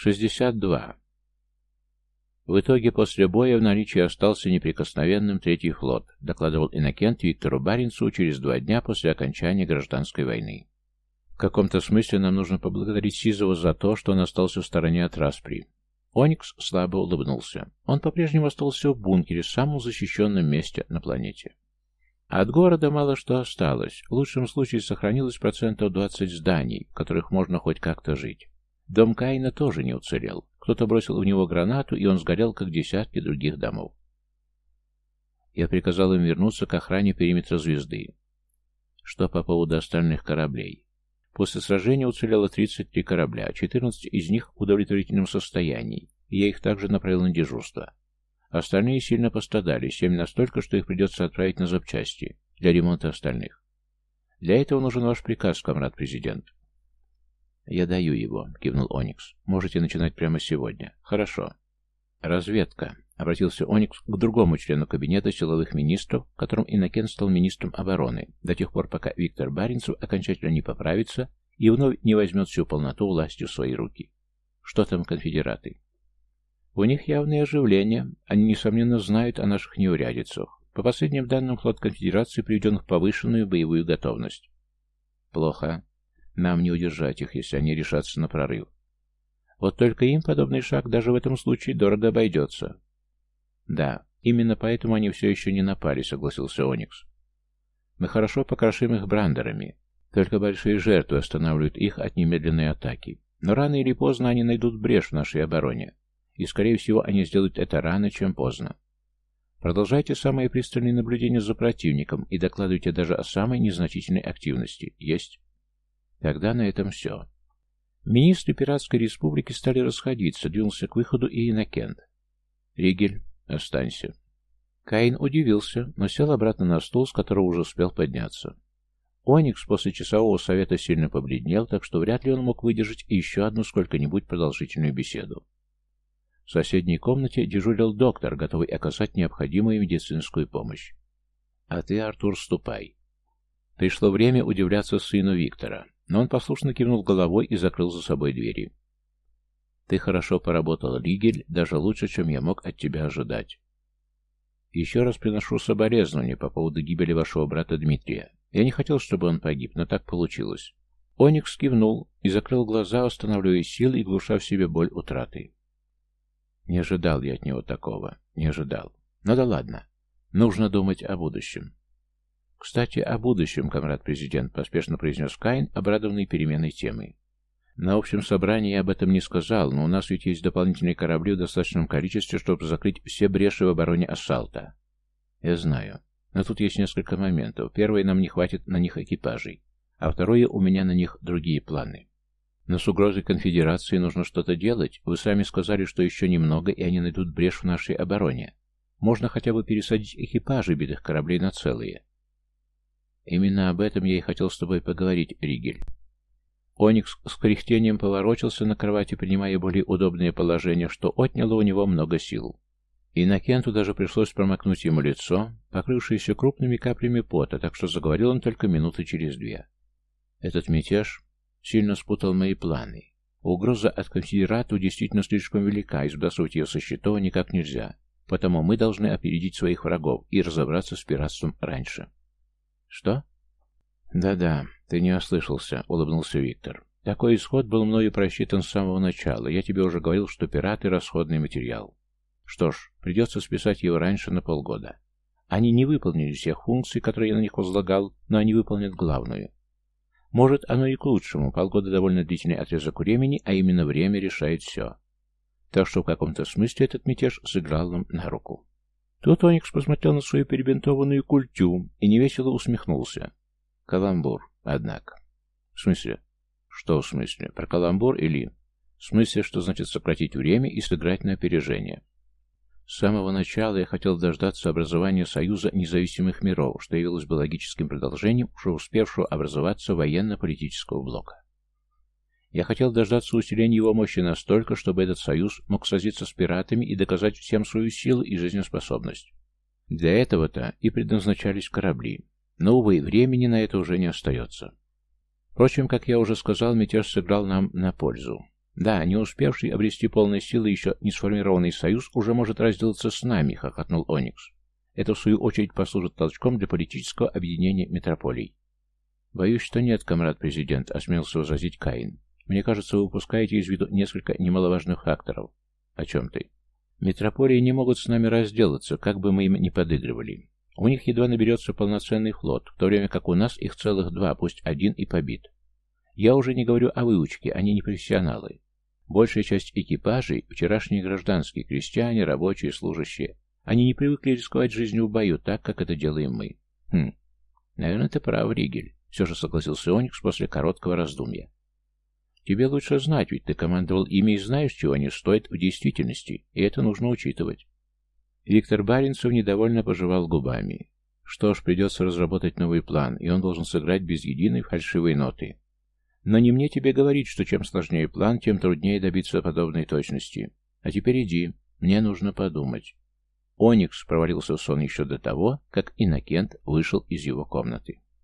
62. В итоге после боя в наличии остался неприкосновенным Третий флот, докладывал Иннокент Виктору Баренцу через два дня после окончания гражданской войны. В каком-то смысле нам нужно поблагодарить Сизова за то, что он остался в стороне от Распри. Оникс слабо улыбнулся. Он по-прежнему остался в бункере, самом защищенном месте на планете. От города мало что осталось. В лучшем случае сохранилось процентов 20 зданий, в которых можно хоть как-то жить. Дом Каина тоже не уцелел. Кто-то бросил в него гранату, и он сгорел, как десятки других домов. Я приказал им вернуться к охране периметра звезды. Что по поводу остальных кораблей? После сражения уцелело 33 корабля, 14 из них в удовлетворительном состоянии, и я их также направил на дежурство. Остальные сильно пострадали, 7 настолько, что их придется отправить на запчасти для ремонта остальных. Для этого нужен ваш приказ, комрад президент. «Я даю его», — кивнул Оникс. «Можете начинать прямо сегодня». «Хорошо». «Разведка», — обратился Оникс к другому члену кабинета силовых министров, которым Иннокен стал министром обороны, до тех пор, пока Виктор Баренцев окончательно не поправится и вновь не возьмет всю полноту власти в свои руки. «Что там конфедераты?» «У них явное оживление. Они, несомненно, знают о наших неурядицах. По последним данным, флот конфедерации приведен в повышенную боевую готовность». «Плохо. Нам не удержать их, если они решатся на прорыв. Вот только им подобный шаг даже в этом случае дорого обойдется. Да, именно поэтому они все еще не напали, согласился Оникс. Мы хорошо покрошим их брандерами. Только большие жертвы останавливают их от немедленной атаки. Но рано или поздно они найдут брешь в нашей обороне. И, скорее всего, они сделают это рано, чем поздно. Продолжайте самое пристальное наблюдение за противником и докладывайте даже о самой незначительной активности. Есть? Тогда на этом все. Министры Пиратской Республики стали расходиться, двинулся к выходу и Иннокент. «Ригель, останься». Каин удивился, но сел обратно на стул, с которого уже успел подняться. Оникс после часового совета сильно побледнел, так что вряд ли он мог выдержать еще одну сколько-нибудь продолжительную беседу. В соседней комнате дежурил доктор, готовый оказать необходимую медицинскую помощь. «А ты, Артур, ступай». Пришло время удивляться сыну Виктора. Но он послушно кивнул головой и закрыл за собой двери. «Ты хорошо поработал, Лигель, даже лучше, чем я мог от тебя ожидать. Еще раз приношу соболезнования по поводу гибели вашего брата Дмитрия. Я не хотел, чтобы он погиб, но так получилось». Оникс кивнул и закрыл глаза, останавливая силы и глуша в себе боль утраты. Не ожидал я от него такого. Не ожидал. Ну да ладно. Нужно думать о будущем. «Кстати, о будущем, комрад президент», — поспешно произнес Кайн, обрадованный переменой темы. «На общем собрании я об этом не сказал, но у нас ведь есть дополнительные корабли в достаточном количестве, чтобы закрыть все бреши в обороне Ассалта». «Я знаю. Но тут есть несколько моментов. Первое, нам не хватит на них экипажей, а второе, у меня на них другие планы. Но с угрозой конфедерации нужно что-то делать. Вы сами сказали, что еще немного, и они найдут брешь в нашей обороне. Можно хотя бы пересадить экипажи битых кораблей на целые». Именно об этом я и хотел с тобой поговорить, Ригель. Оникс с кряхтением поворочился на кровати, принимая более удобное положение, что отняло у него много сил. Иннокенту даже пришлось промокнуть ему лицо, покрывшееся крупными каплями пота, так что заговорил он только минуты через две. Этот мятеж сильно спутал мои планы. Угроза от конфедерату действительно слишком велика, и сбрасывать ее со счетов никак нельзя, потому мы должны опередить своих врагов и разобраться с пиратством раньше. «Что?» «Да-да, ты не ослышался», — улыбнулся Виктор. «Такой исход был мною просчитан с самого начала. Я тебе уже говорил, что пираты — расходный материал. Что ж, придется списать его раньше на полгода. Они не выполнили всех функций, которые я на них возлагал, но они выполнят главную. Может, оно и к лучшему. Полгода довольно длительный отрезок времени, а именно время решает все. Так что в каком-то смысле этот мятеж сыграл нам на руку. Тут Оникс посмотрел на свою перебинтованную культю и невесело усмехнулся. Каламбур, однако. В смысле? Что в смысле? Про каламбур или... В смысле, что значит сократить время и сыграть на опережение. С самого начала я хотел дождаться образования Союза независимых миров, что явилось бы логическим продолжением уже успевшего образоваться военно-политического блока. Я хотел дождаться усиления его мощи настолько, чтобы этот союз мог сразиться с пиратами и доказать всем свою силу и жизнеспособность. Для этого-то и предназначались корабли. Но, увы, времени на это уже не остается. Впрочем, как я уже сказал, мятеж сыграл нам на пользу. Да, не успевший обрести полной силы еще не сформированный союз уже может разделаться с нами, хохотнул Оникс. Это, в свою очередь, послужит толчком для политического объединения метрополий. «Боюсь, что нет, комрад президент», — осмелился возразить Каин. «Мне кажется, вы упускаете из виду несколько немаловажных факторов». «О чем ты?» «Метрополии не могут с нами разделаться, как бы мы им ни подыгрывали. У них едва наберется полноценный флот, в то время как у нас их целых два, пусть один и побит. Я уже не говорю о выучке, они не профессионалы. Большая часть экипажей – вчерашние гражданские, крестьяне, рабочие, служащие. Они не привыкли рисковать жизнью в бою так, как это делаем мы. Хм, наверное, ты прав, Ригель. Все же согласился Оникс после короткого раздумья. Тебе лучше знать, ведь ты командовал ими и знаешь, чего они стоят в действительности, и это нужно учитывать. Виктор Баринцев недовольно пожевал губами. Что ж, придется разработать новый план, и он должен сыграть без единой фальшивой ноты. Но не мне тебе говорить, что чем сложнее план, тем труднее добиться подобной точности. А теперь иди, мне нужно подумать. Оникс провалился в сон еще до того, как Иннокент вышел из его комнаты.